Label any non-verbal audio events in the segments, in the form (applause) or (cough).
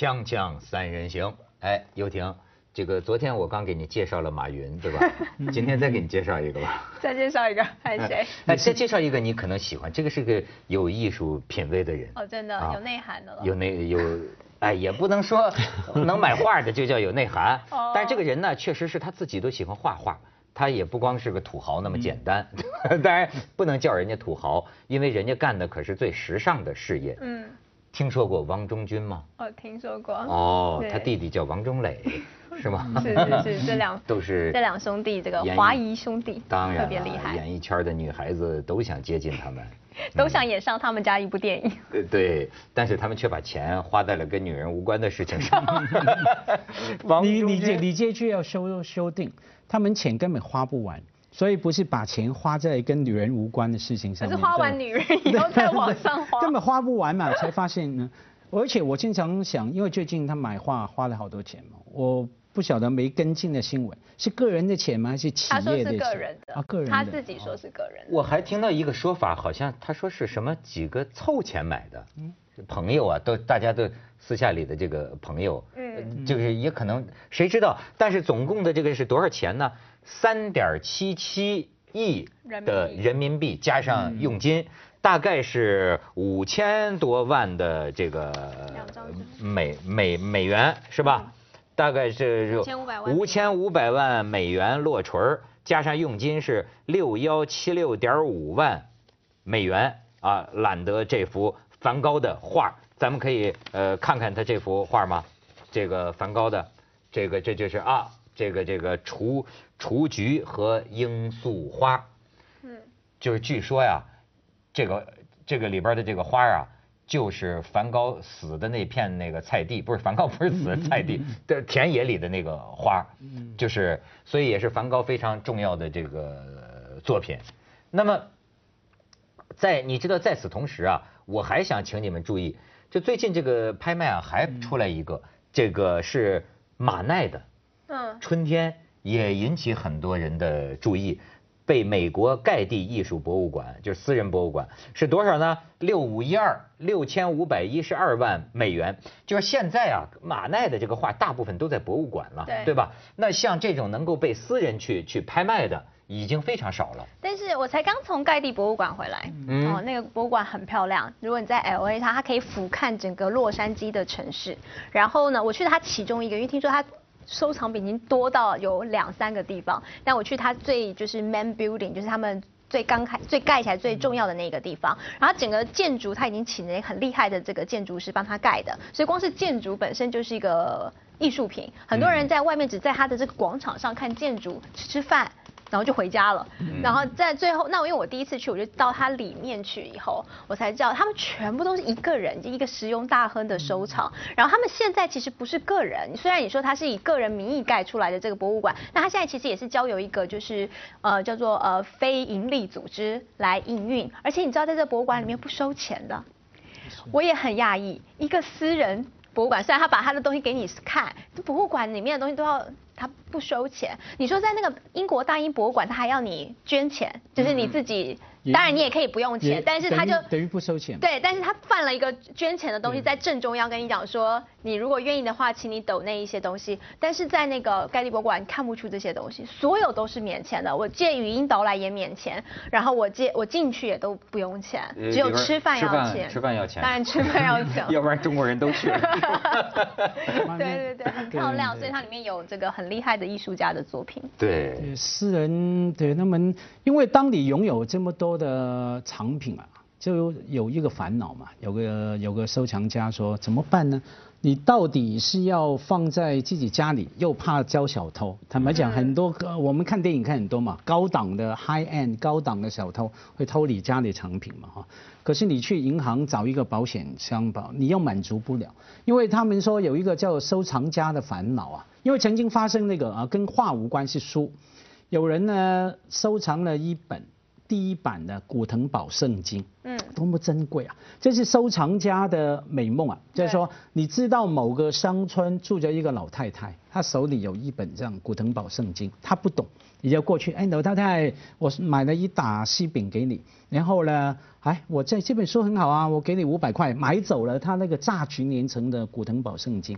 锵锵三人行，哎，游艇，这个昨天我刚给你介绍了马云，对吧？(laughs) 今天再给你介绍一个吧。再介绍一个，(laughs) 还有谁？哎，再介绍一个你可能喜欢，这个是个有艺术品味的人。哦，真的啊有内涵的了。有内有，哎，也不能说 (laughs) 能买画的就叫有内涵哦，但是这个人呢，确实是他自己都喜欢画画，他也不光是个土豪那么简单，当然不能叫人家土豪，因为人家干的可是最时尚的事业。嗯，听说过王中军吗？哦听说过。哦，他弟弟叫王中磊，(laughs) 是吗？是是是，这两 (laughs) 都是这两兄弟，这个华谊兄弟，当然特别厉害，演艺圈的女孩子都想接近他们。(laughs) 都想演上他们家一部电影。呃，对，但是他们却把钱花在了跟女人无关的事情上。王你中军你这你这句要修修订，他们钱根本花不完，所以不是把钱花在跟女人无关的事情上面。可是花完女人以后再往上花，(laughs) 根本花不完嘛，才发现呢。而且我经常想，因为最近他买画花了好多钱嘛，我不晓得没跟进的新闻是个人的钱吗？还是企他说是业的钱？个人的，啊，个人的。他自己说是个人的。我还听到一个说法，好像他说是什么几个凑钱买的，朋友啊，都大家都私下里的这个朋友，嗯，就是也可能谁知道，但是总共的这个是多少钱呢？三点七七亿的人民币加上佣金。大概是五千多万的这个美美美元是吧？大概是5500万五千五百万美元落锤儿，加上佣金是六幺七六点五万美元啊，揽得这幅梵高的画。咱们可以呃看看他这幅画吗？这个梵高的，这个这就是啊，这个这个雏雏菊和罂粟花，嗯，就是据说呀，这个这个里边的这个花啊，就是梵高死的那片那个菜地，不是梵高不是死的菜地的田野里的那个花，就是所以也是梵高非常重要的这个作品。那么在你知道在此同时啊，我还想请你们注意，就最近这个拍卖啊还出来一个，这个是马奈的，嗯，春天也引起很多人的注意，被美国盖蒂艺术博物馆，就是私人博物馆，是多少呢？六五一二，六千五百一十二万美元。就是现在啊，马奈的这个画大部分都在博物馆了，对吧？那像这种能够被私人去去拍卖的，已经非常少了。但是我才刚从盖蒂博物馆回来，嗯哦，那个博物馆很漂亮。如果你在 L A，它它可以俯瞰整个洛杉矶的城市。然后呢，我去它其中一个，因为听说它收藏品已经多到有两三个地方。但我去它最就是 main building，就是他们。最刚开、最盖起来最重要的那个地方，然后整个建筑它已经请了很厉害的这个建筑师帮他盖的，所以光是建筑本身就是一个艺术品。很多人在外面只在他的这个广场上看建筑、吃吃饭，然后就回家了。然后在最后，那因为我第一次去，我就到它里面去以后，我才知道他们全部都是一个人，一个石油大亨的收藏。然后他们现在其实不是个人，虽然你说他是以个人名义盖出来的这个博物馆，那他现在其实也是交由一个就是呃叫做呃非盈利组织来营运，而且你知道在这个博物馆里面不收钱的。我也很讶异，一个私人博物馆，虽然他把他的东西给你看，博物馆里面的东西都要他不收钱。你说在那个英国大英博物馆，他还要你捐钱，就是你自己，也当然你也可以不用钱，但是他就等于等于不收钱。对，但是他犯了一个捐钱的东西，在正中央跟你讲说，你如果愿意的话，请你抖那一些东西。但是在那个盖蒂博物馆看不出这些东西，所有都是免钱的。我借语音导览也免钱，然后我借我进去也都不用钱，只有吃饭要钱。吃饭要钱当然吃饭要钱。(laughs) 要不然中国人都去 (laughs) (laughs) 了。对对对，很漂亮，所以它里面有这个很厉害的艺术家的作品。对，对，私人对他们，因为当你拥有这么多的藏品啊，就有一个烦恼嘛。有个有个收藏家说怎么办呢？你到底是要放在自己家里，又怕招小偷。坦白讲，很多个我们看电影看很多嘛，高档的 high end 高档的小偷会偷你家里藏品嘛哈。可是你去银行找一个保险箱保，你又满足不了，因为他们说有一个叫收藏家的烦恼啊，因为曾经发生那个啊跟画无关是书，有人呢收藏了一本第一版的古腾堡圣经，嗯，多么珍贵啊！这是收藏家的美梦啊，就是说，你知道某个乡村住着一个老太太，她手里有一本这样古腾堡圣经，她不懂，你就过去，哎，老太太，我买了一打西饼给你，然后呢，哎，我这这本书很好啊，我给你五百块，买走了他那个榨取连城的古腾堡圣经，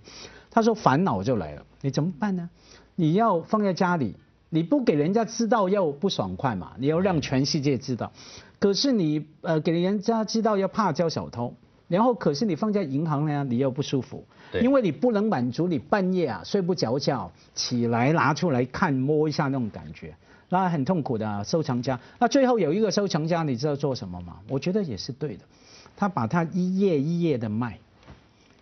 他说烦恼就来了，你怎么办呢？你要放在家里。你不给人家知道要不爽快嘛？你要让全世界知道。可是你呃给人家知道要怕交小偷，然后可是你放在银行呢，你又不舒服，因为你不能满足你半夜啊睡不着觉起来拿出来看摸一下那种感觉，那很痛苦的收藏家。那最后有一个收藏家，你知道做什么吗？我觉得也是对的，他把它一页一页的卖。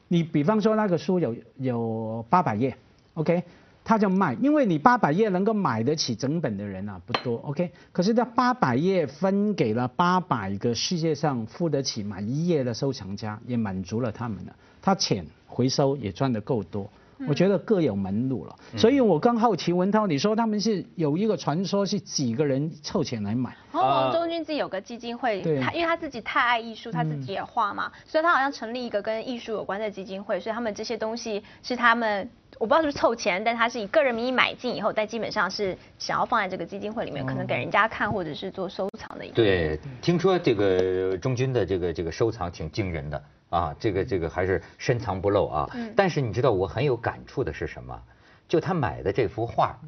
你比方说那个书有有八百页，OK。他就卖，因为你八百页能够买得起整本的人啊不多，OK。可是他八百页分给了八百个世界上付得起买一页的收藏家，也满足了他们了。他钱回收也赚得够多，我觉得各有门路了。所以我刚好奇文涛，你说他们是有一个传说是几个人凑钱来买？哦王中军自己有个基金会，他因为他自己太爱艺术，他自己也画嘛，所以他好像成立一个跟艺术有关的基金会，所以他们这些东西是他们。我不知道是不是凑钱，但他是以个人名义买进以后，但基本上是想要放在这个基金会里面，可能给人家看或者是做收藏的一个。对，听说这个中军的这个这个收藏挺惊人的啊，这个这个还是深藏不露啊。嗯。但是你知道我很有感触的是什么？就他买的这幅画，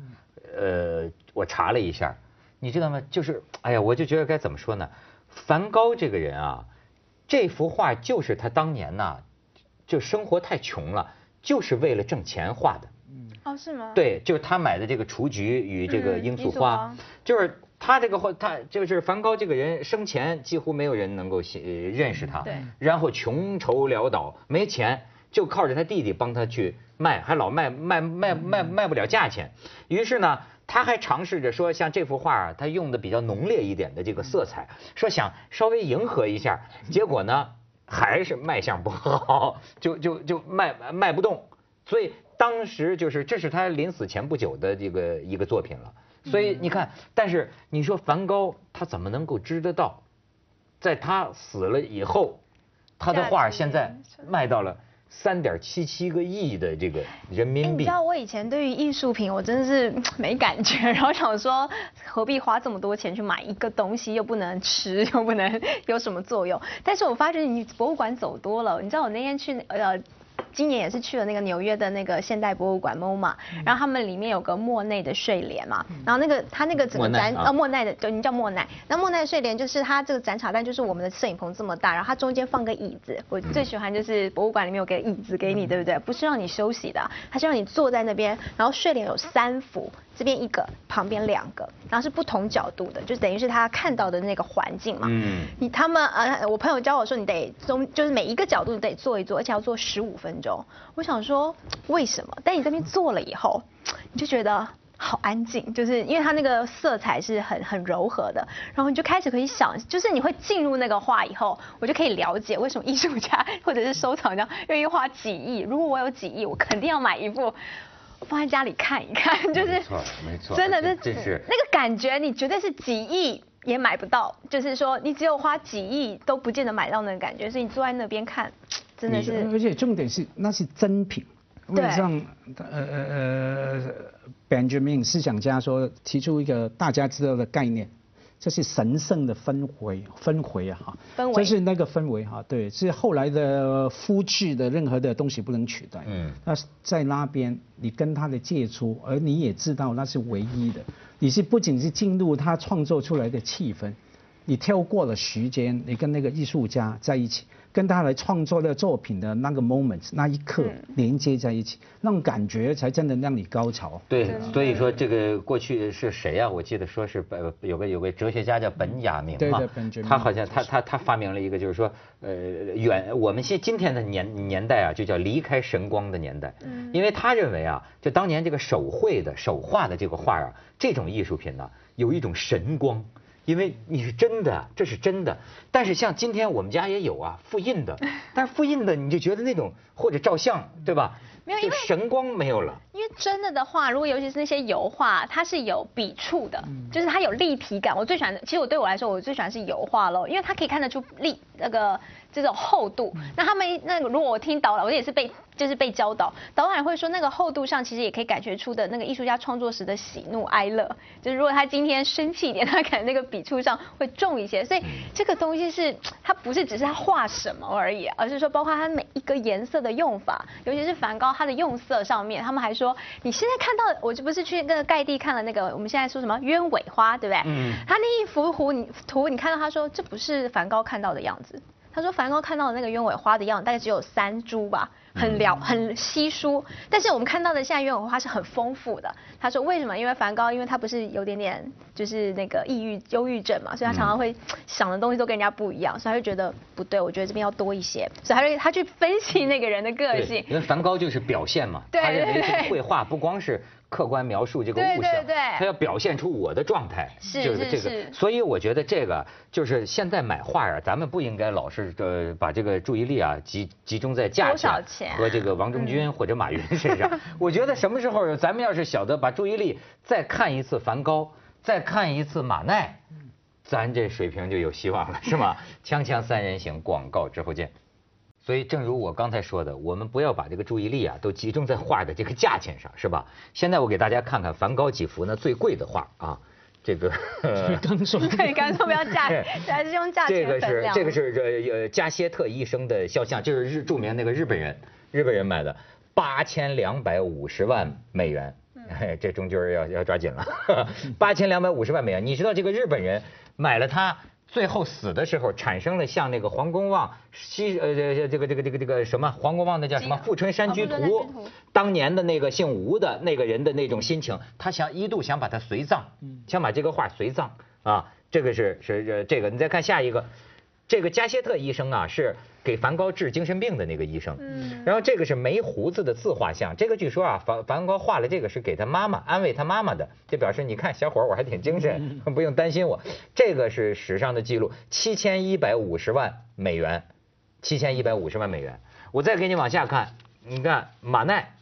呃，我查了一下，你知道吗？就是哎呀，我就觉得该怎么说呢？梵高这个人啊，这幅画就是他当年呐，就生活太穷了。就是为了挣钱画的，嗯，哦，是吗？对，就是他买的这个雏菊与这个罂粟花，就是他这个画，他就是梵高这个人生前几乎没有人能够认识他，对，然后穷愁潦倒，没钱，就靠着他弟弟帮他去卖，还老卖卖卖卖卖不了价钱，于是呢，他还尝试着说，像这幅画啊，他用的比较浓烈一点的这个色彩，说想稍微迎合一下，结果呢？还是卖相不好，就就就卖卖不动，所以当时就是这是他临死前不久的这个一个作品了。所以你看，但是你说梵高他怎么能够知得到，在他死了以后，他的画现在卖到了。三点七七个亿的这个人民币，你知道我以前对于艺术品我真的是 (laughs) 没感觉，(laughs) 然后想说何必花这么多钱去买一个东西，又不能吃，又不能 (laughs) 有什么作用。但是我发觉你博物馆走多了，你知道我那天去呃。今年也是去了那个纽约的那个现代博物馆 MoMA，然后他们里面有个莫内的睡莲嘛，然后那个他那个整个展呃莫奈的对，你叫莫奈，那莫奈睡莲就是它这个展场，但就是我们的摄影棚这么大，然后它中间放个椅子，我最喜欢就是博物馆里面有个椅子给你，对不对？不是让你休息的，它是让你坐在那边，然后睡莲有三幅。这边一个，旁边两个，然后是不同角度的，就等于是他看到的那个环境嘛。嗯。你他们呃，我朋友教我说，你得中，就是每一个角度你得坐一坐，而且要坐十五分钟。我想说为什么？但你这边坐了以后，你就觉得好安静，就是因为它那个色彩是很很柔和的，然后你就开始可以想，就是你会进入那个画以后，我就可以了解为什么艺术家或者是收藏家愿意花几亿。如果我有几亿，我肯定要买一幅。放在家里看一看，就是没错，没错，真的，这是那个感觉，你绝对是几亿也买不到。就是说，你只有花几亿都不见得买到那个感觉，所以你坐在那边看，真的是。而且重点是，那是真品。对。像呃呃呃，Benjamin 思想家说，提出一个大家知道的概念。这是神圣的氛围，氛围啊，哈，这是那个氛围哈，对，是后来的复制的任何的东西不能取代。嗯，那在那边你跟他的接触，而你也知道那是唯一的，你是不仅是进入他创作出来的气氛，你跳过了时间，你跟那个艺术家在一起。跟他来创作的作品的那个 moment 那一刻连接在一起，那种感觉才真的让你高潮。对，所以说这个过去是谁呀？我记得说是本有个有个哲学家叫本雅明嘛，他好像他他他发明了一个就是说呃远我们现今天的年年代啊就叫离开神光的年代，因为他认为啊就当年这个手绘的手画的这个画啊这种艺术品呢有一种神光。因为你是真的，这是真的。但是像今天我们家也有啊，复印的，(laughs) 但是复印的你就觉得那种或者照相，对吧？没有因为神光没有了。因为真的的话，如果尤其是那些油画，它是有笔触的，就是它有立体感。我最喜欢的，其实我对我来说，我最喜欢是油画喽，因为它可以看得出立那个。这种厚度，那他们那个如果我听导览，我也是被就是被教导，导演会说那个厚度上其实也可以感觉出的那个艺术家创作时的喜怒哀乐，就是如果他今天生气一点，(laughs) 他可能那个笔触上会重一些，所以这个东西是它不是只是他画什么而已，而是说包括他每一个颜色的用法，尤其是梵高他的用色上面，他们还说你现在看到我这不是去那个盖蒂看了那个我们现在说什么鸢尾花对不对？嗯，他那一幅图你图你看到他说这不是梵高看到的样子。他说梵高看到的那个鸢尾花的样子大概只有三株吧，很了很稀疏。但是我们看到的现在鸢尾花是很丰富的。他说为什么？因为梵高因为他不是有点点就是那个抑郁忧郁症嘛，所以他常常会想的东西都跟人家不一样，所以他就觉得不对，我觉得这边要多一些，所以他就他去分析那个人的个性。因为梵高就是表现嘛，他认为这个绘画不光是。客观描述这个物象，他要表现出我的状态，就是这个。所以我觉得这个就是现在买画啊，咱们不应该老是呃把这个注意力啊集集中在价钱和这个王中军或者马云身上。(laughs) 我觉得什么时候咱们要是晓得把注意力再看一次梵高，再看一次马奈，咱这水平就有希望了，是吗？锵锵三人行，广告之后见。所以，正如我刚才说的，我们不要把这个注意力啊都集中在画的这个价钱上，是吧？现在我给大家看看梵高几幅呢最贵的画啊，这个刚说 (laughs) 对，刚说不要价，还是用价钱这个是这个是这呃加歇特医生的肖像，就是日著名那个日本人，日本人买的八千两百五十万美元，(laughs) 这中军要要抓紧了，八千两百五十万美元，你知道这个日本人买了它。最后死的时候，产生了像那个黄公望西呃这这个这个这个这个什么黄公望的叫什么《富春山居图》，当年的那个姓吴的那个人的那种心情，他想一度想把他随葬，想把这个画随葬啊，这个是是这个，你再看下一个。这个加歇特医生啊，是给梵高治精神病的那个医生。嗯。然后这个是没胡子的自画像，这个据说啊，梵梵高画了这个是给他妈妈安慰他妈妈的，就表示你看小伙我还挺精神，(laughs) 不用担心我。这个是史上的记录，七千一百五十万美元，七千一百五十万美元。我再给你往下看，你看马奈，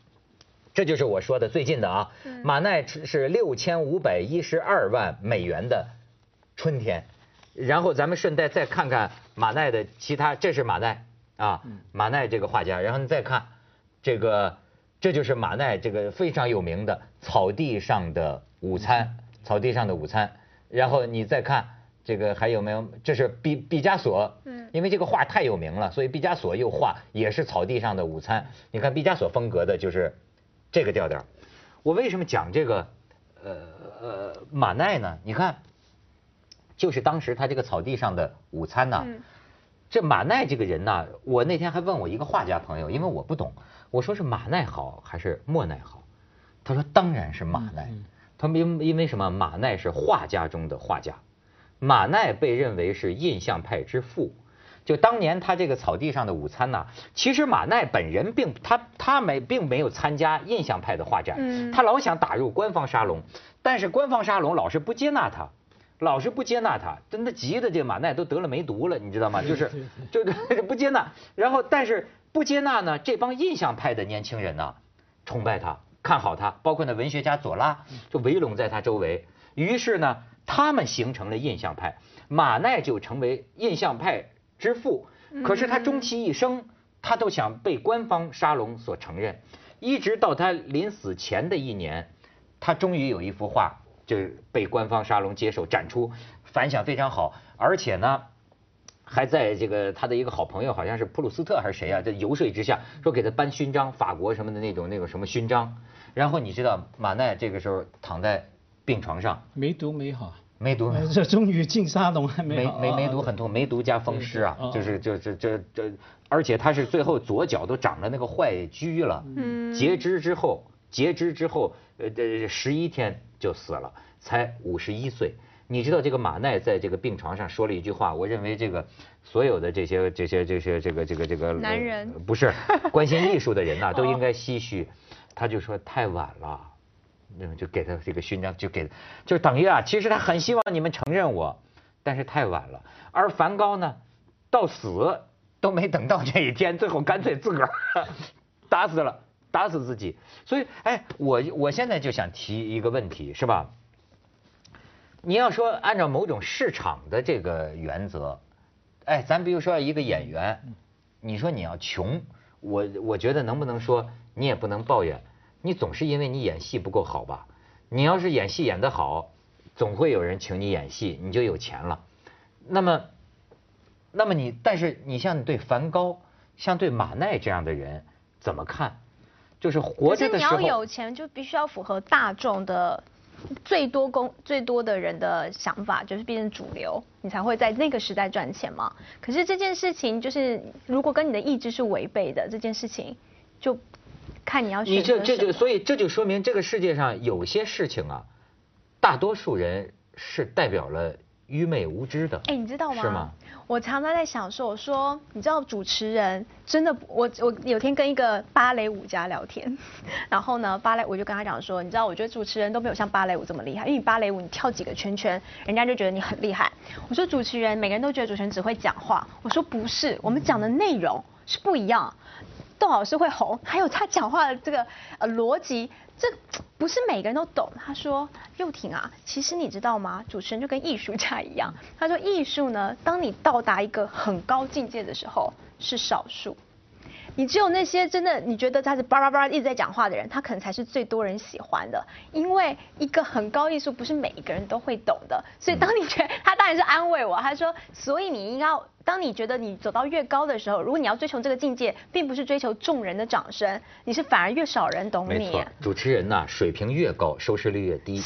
这就是我说的最近的啊，马奈是六千五百一十二万美元的春天。然后咱们顺带再看看马奈的其他，这是马奈啊，马奈这个画家。然后你再看这个，这就是马奈这个非常有名的《草地上的午餐》。草地上的午餐。然后你再看这个还有没有？这是毕毕加索，嗯，因为这个画太有名了，所以毕加索又画也是《草地上的午餐》。你看毕加索风格的就是这个调调。我为什么讲这个呃呃马奈呢？你看。就是当时他这个草地上的午餐呢，这马奈这个人呢，我那天还问我一个画家朋友，因为我不懂，我说是马奈好还是莫奈好？他说当然是马奈。他因因为什么？马奈是画家中的画家，马奈被认为是印象派之父。就当年他这个草地上的午餐呢，其实马奈本人并他他没并没有参加印象派的画展，他老想打入官方沙龙，但是官方沙龙老是不接纳他。老是不接纳他，真的急的这马奈都得了梅毒了，你知道吗？(laughs) 就是 (laughs) 就不接纳，然后但是不接纳呢，这帮印象派的年轻人呢，崇拜他，看好他，包括那文学家左拉就围拢在他周围，于是呢，他们形成了印象派，马奈就成为印象派之父。可是他终其一生，他都想被官方沙龙所承认，一直到他临死前的一年，他终于有一幅画。就被官方沙龙接受展出，反响非常好，而且呢，还在这个他的一个好朋友，好像是普鲁斯特还是谁啊，在游说之下，说给他颁勋章，法国什么的那种那种什么勋章。然后你知道马奈这个时候躺在病床上，梅毒没好，梅毒，(laughs) 这终于进沙龙还没梅梅毒很痛，梅毒加风湿啊，就是就这这这，而且他是最后左脚都长了那个坏疽了，截肢之后。截肢之后，呃，这十一天就死了，才五十一岁。你知道这个马奈在这个病床上说了一句话，我认为这个所有的这些这些这些这个这个这个男人不是关心艺术的人呐，(laughs) 都应该唏嘘。他就说太晚了，那么就给他这个勋章，就给，就等于啊，其实他很希望你们承认我，但是太晚了。而梵高呢，到死都没等到这一天，最后干脆自个儿 (laughs) 打死了。打死自己。所以，哎，我我现在就想提一个问题，是吧？你要说按照某种市场的这个原则，哎，咱比如说一个演员，你说你要穷，我我觉得能不能说你也不能抱怨，你总是因为你演戏不够好吧？你要是演戏演得好，总会有人请你演戏，你就有钱了。那么，那么你，但是你像对梵高，像对马奈这样的人怎么看？就是活着的时候，你要有钱，就必须要符合大众的。最多公最多的人的想法就是变成主流，你才会在那个时代赚钱嘛。可是这件事情就是，如果跟你的意志是违背的，这件事情就看你要选择。你这这就所以这就说明这个世界上有些事情啊，大多数人是代表了。愚昧无知的，哎，你知道吗？是吗？我常常在想说，我说，你知道主持人真的，我我有天跟一个芭蕾舞家聊天，(laughs) 然后呢，芭蕾我就跟他讲说，你知道，我觉得主持人都没有像芭蕾舞这么厉害，因为你芭蕾舞你跳几个圈圈，人家就觉得你很厉害。我说主持人，每个人都觉得主持人只会讲话，我说不是，我们讲的内容是不一样。窦老师会红，还有他讲话的这个呃逻辑。这不是每个人都懂。他说：“又婷啊，其实你知道吗？主持人就跟艺术家一样。他说艺术呢，当你到达一个很高境界的时候，是少数。你只有那些真的你觉得他是叭叭叭一直在讲话的人，他可能才是最多人喜欢的。因为一个很高艺术不是每一个人都会懂的。所以当你觉得 (laughs) 他当然是安慰我，他说：所以你应该。”当你觉得你走到越高的时候，如果你要追求这个境界，并不是追求众人的掌声，你是反而越少人懂你。没错，主持人呐，水平越高，收视率越低，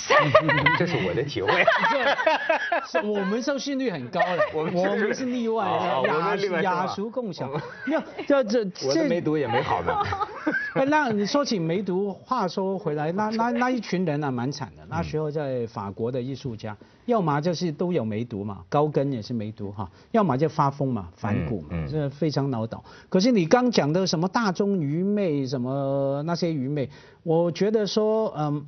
这 (laughs) 是我的体会。(laughs) (laughs) 我们收视率很高的，我们是例外，雅雅俗共享。那这这我的梅毒也没好呢。那你说起梅毒，话说回来，那那那一群人啊，蛮惨的。那时候在法国的艺术家。要么就是都有梅毒嘛，高跟也是梅毒哈，要么就发疯嘛，反骨嘛，这非常脑倒。可是你刚讲的什么大众愚昧，什么那些愚昧，我觉得说，嗯，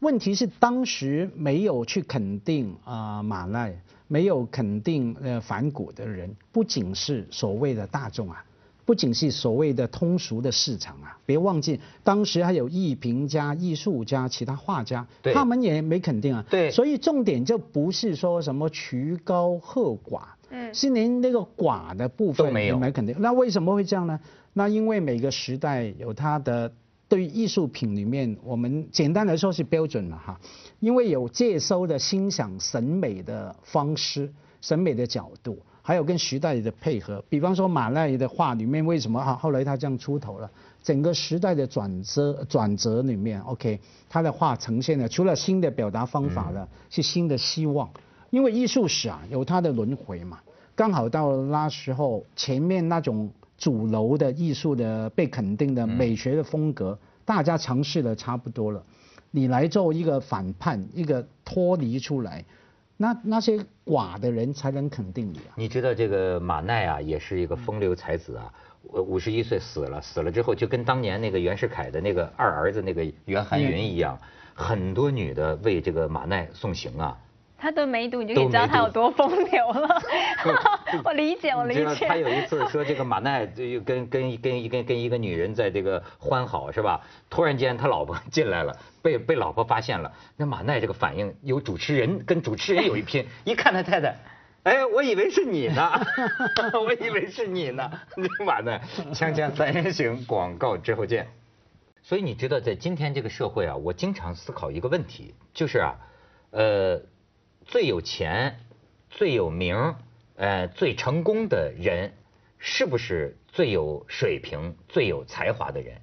问题是当时没有去肯定啊马奈，没有肯定呃反骨的人，不仅是所谓的大众啊。不仅是所谓的通俗的市场啊，别忘记当时还有艺评家、艺术家、其他画家，他们也没肯定啊。对，所以重点就不是说什么曲高和寡，嗯，是连那个寡的部分都没有没肯定。那为什么会这样呢？那因为每个时代有它的对艺术品里面，我们简单来说是标准了哈，因为有接收的欣赏审美的方式、审美的角度。还有跟时代的配合，比方说马奈的画里面，为什么哈后来他这样出头了？整个时代的转折转折里面，OK，他的画呈现了除了新的表达方法了，是新的希望。因为艺术史啊有它的轮回嘛，刚好到那时候前面那种主流的艺术的被肯定的美学的风格，大家尝试的差不多了，你来做一个反叛，一个脱离出来。那那些寡的人才能肯定你啊！你知道这个马奈啊，也是一个风流才子啊，五十一岁死了，死了之后就跟当年那个袁世凯的那个二儿子那个袁寒云一样，很多女的为这个马奈送行啊。他的梅毒，你就可以知道他有多风流了。(laughs) 我理解，我理解。他有一次说这个马奈就跟跟跟跟跟一个女人在这个欢好是吧？突然间他老婆进来了，被被老婆发现了。那马奈这个反应有主持人跟主持人有一拼，(laughs) 一看他太太，哎，我以为是你呢，(laughs) 我以为是你呢。马奈，锵锵三人行广告之后见。所以你知道在今天这个社会啊，我经常思考一个问题，就是啊，呃。最有钱、最有名、呃最成功的人，是不是最有水平、最有才华的人？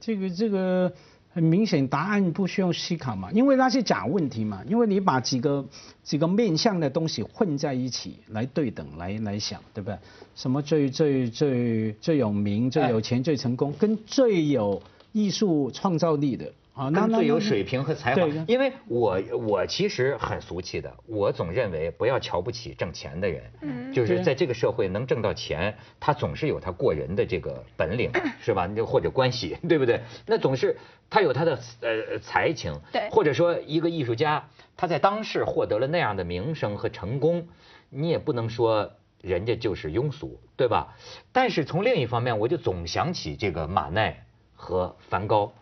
这个这个很明显，答案不需要思考嘛，因为那是假问题嘛，因为你把几个几个面向的东西混在一起来对等来来想，对不对？什么最最最最有名、最有钱、最成功，跟最有艺术创造力的。啊，那最有水平和才华，因为我我其实很俗气的，我总认为不要瞧不起挣钱的人，就是在这个社会能挣到钱，他总是有他过人的这个本领，是吧？或者关系，对不对？那总是他有他的呃才情，对，或者说一个艺术家他在当世获得了那样的名声和成功，你也不能说人家就是庸俗，对吧？但是从另一方面，我就总想起这个马奈。和梵高。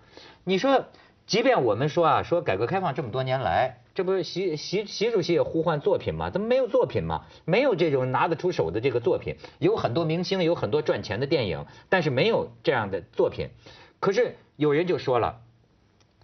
你说，即便我们说啊，说改革开放这么多年来，这不是习习习主席也呼唤作品吗？怎么没有作品吗？没有这种拿得出手的这个作品。有很多明星，有很多赚钱的电影，但是没有这样的作品。可是有人就说了，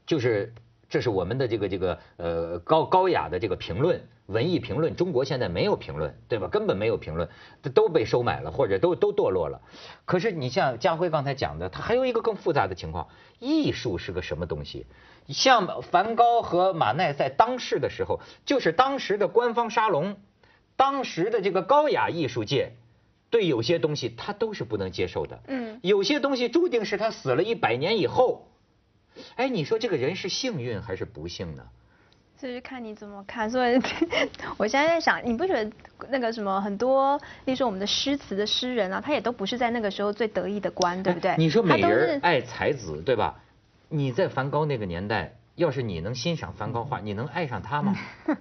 就是这是我们的这个这个呃高高雅的这个评论。文艺评论，中国现在没有评论，对吧？根本没有评论，都被收买了，或者都都堕落了。可是你像家辉刚才讲的，他还有一个更复杂的情况：艺术是个什么东西？像梵高和马奈在当世的时候，就是当时的官方沙龙，当时的这个高雅艺术界，对有些东西他都是不能接受的。嗯，有些东西注定是他死了一百年以后。哎，你说这个人是幸运还是不幸呢？就是看你怎么看，所以 (laughs) 我现在在想，你不觉得那个什么很多，例如说我们的诗词的诗人啊，他也都不是在那个时候最得意的官，对不对？你说美人爱才子，对吧？你在梵高那个年代，要是你能欣赏梵高画，你能爱上他吗？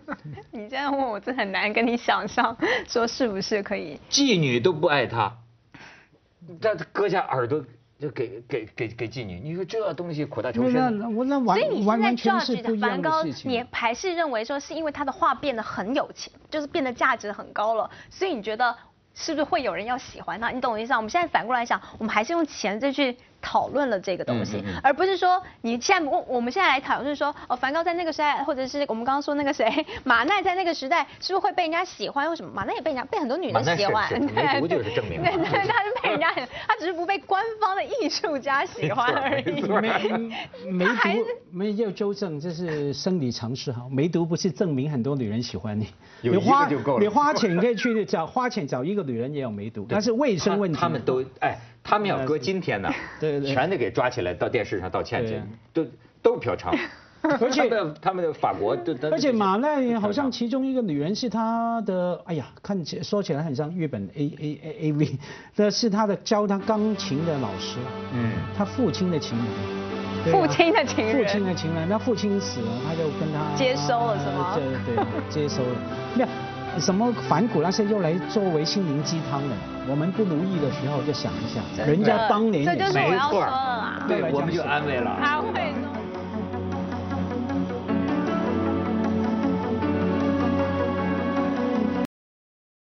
(laughs) 你这样问我，真很难跟你想象，说是不是可以？妓女都不爱他，这割下耳朵。就给给给给妓女，你说这东西苦大仇深。那我那完完完全是不一样的事情。你还是认为说是因为他的画变得很有钱，就是变得价值很高了，所以你觉得是不是会有人要喜欢他？你懂我意思吗？我们现在反过来想，我们还是用钱再去。讨论了这个东西，而不是说你现在我我们现在来讨论说哦，梵高在那个时代，或者是我们刚刚说那个谁 (laughs) 马奈在那个时代，是不是会被人家喜欢？为什么马奈也被人家被很多女人喜欢？梅毒就是证明。对对，他是被人家，(laughs) 他只是不被官方的艺术家喜欢而已。梅毒没有纠正，这是生理常识哈。梅毒不是证明很多女人喜欢你，你花你花钱可以去找花钱找一个女人也有梅毒，但是卫生问题。他们都哎。他们要搁今天呢，(laughs) 对对全得给抓起来到电视上道歉去，都都是嫖娼，(laughs) 而且他们的法国都，而且马奈好像其中一个女人是他的，哎呀，看起说起来很像日本 A A A A V，(laughs) 那是他的教他钢琴的老师，嗯，他父亲的情人，父亲的情人，父亲的情人，那父亲死了，他就跟他接收了是吗？对对，接收了，没有。什么反骨那些用来作为心灵鸡汤的，我们不如意的时候就想一下，人家当年也没错，对，我们就安慰了。安慰。